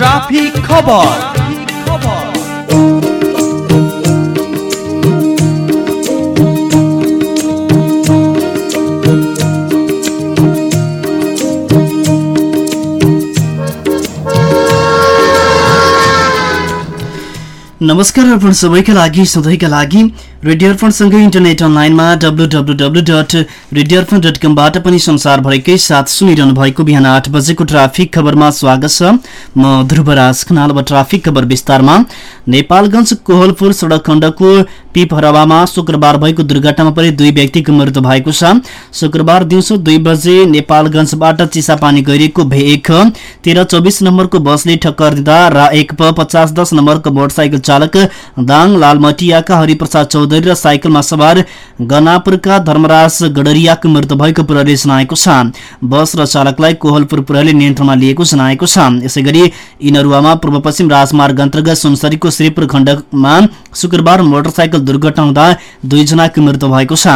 खबर। नमस्कार अर्पण सबैका लागि सधैँका लागि। रेडियो अर्पणसँगै इन्टरनेट अनलाइनमा W W dot radio Arpan dot कमबाट पनि संसारभरिकै साथ सुनिरहनु भएको बिहान आठ बजेको ट्राफिक खबरमा स्वागत छ। म ध्रुवराज खनाल ट्राफिक खबर विस्तारमा। नेपालगञ्ज कोहलपुर सडक खण्डको पिपहरवामा शुक्रबार भएको दुर्घटनामा परि दुई व्यक्तिको मृत्यु भएको छ। शुक्रबार दिउँसो दुई बजे नेपालगञ्जबाट चिसापानी गइरहेको भे एक तेह्र चौबिस नम्बरको बसले ठक्कर दिँदा रा एक पचास दस नम्बरको मोटरसाइकल चालक दाङ लालमटियाका हरिप्रसाद चौधरी र साइकलमा सवार गनापुरका धर्मराज गडरियाको मृत्यु भएको प्रहरीले जनाएको छ। बस र चालकलाई कोहलपुर प्रहरीले नियन्त्रणमा लिएको जनाएको छ। यसै गरी इनरुवामा पूर्व पश्चिम राजमार्ग अन्तर्गत सुनसरीको श्रीपुर खण्डमा शुक्रबार मोटरसाइकल दुर्घटना हुँदा दुईजनाको मृत्यु भएको छ।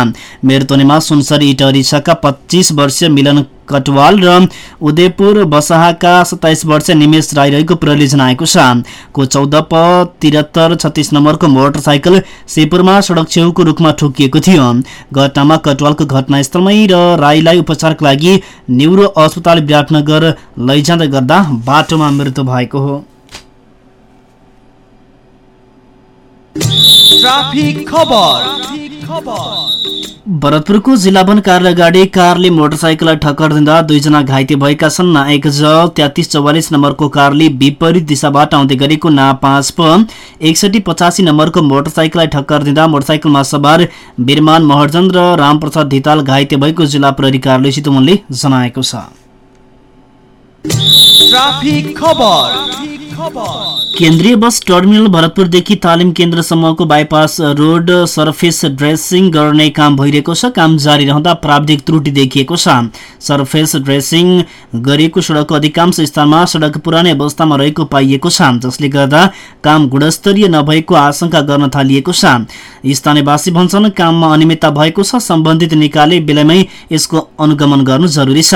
मृत्युनेमा सुनसरी इटरिसाका पच्चिस वर्षीय मिलन कटवाल र उदयपुर बसाहाका सत्ताइस वर्षीय निमेश राई रहेको प्रहरीले जनाएको छ। को चौध प तिहत्तर छत्तिस नम्बरको मोटरसाइकल शिवपुरमा सड़क छेउको रुखमा ठोकिएको थियो। घटनामा कटवालको घटनास्थलमै र राईलाई उपचारका लागि न्युरो अस्पताल विराटनगर लैजाँदै गर्दा बाटोमा मृत्यु भएको हो। ट्राफिक खबर। भरतपुरको जिल्ला वन कार्यालय अगाडि कारले मोटरसाइकललाई ठक्कर दिँदा दुईजना घाइते भएका छन्। ना एक ज तेत्तिस चौवालिस नम्बरको कारले विपरीत दिशाबाट आउँदै गरेको ना पाँच प एकसठी पचासी नम्बरको मोटरसाइकललाई ठक्कर दिँदा मोटरसाइकलमा सवार बिरमान महर्जन र रामप्रसाद धिताल घाइते भएको जिल्ला प्रहरी कार्यालय चितवनले जनाएको छ। केन्द्रीय बस टर्मिनल भरतपुरदेखि तालिम केन्द्रसम्मको बाइपास रोड सर्फेस ड्रेसिङ गर्ने काम भइरहेको छ। काम जारी रहँदा प्राविधिक त्रुटि देखिएको छ। सर्फेस ड्रेसिङ गरिएको सडकको अधिकांश स्थानमा सडक पुरानै अवस्थामा रहेको पाइएको छ। जसले गर्दा काम गुणस्तरीय नभएको आशंका गर्न थालिएको छ। स्थानीयवासी भन्छन् काममा अनियमितता भएको छ। सम्बन्धित निकायले बेलैमै यसको अनुगमन गर्नु जरुरी छ।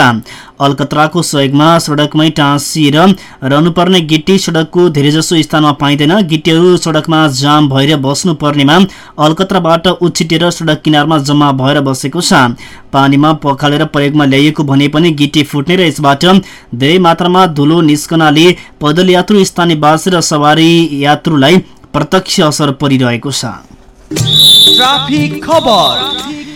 अलकत्राको सहयोगमा सडकमै टाँसिएर रहनुपर्ने गिटी सडकको धेरैजसो स्थानमा पाइँदैन। गिटीहरू सडकमा जाम भएर बस्नु पर्नेमा अलकत्राबाट उछिटेर सडक किनारमा जम्मा भएर बसेको छ। पानीमा पखालेर प्रयोगमा ल्याइएको भने पनि गिटी फुट्ने र यसबाट धेरै मात्रामा धुलो निस्कनाले पैदल यात्रु स्थानीयवासी र सवारी यात्रुलाई प्रत्यक्ष असर परिरहेको छ।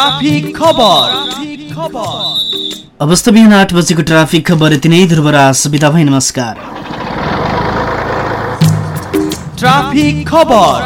ट्राफिक खबर। अवस्था बिहान आठ बजेको ट्राफिक खबर यति नै। ध्रुवराज बिदा भई नमस्कार। ट्राफिक खबर।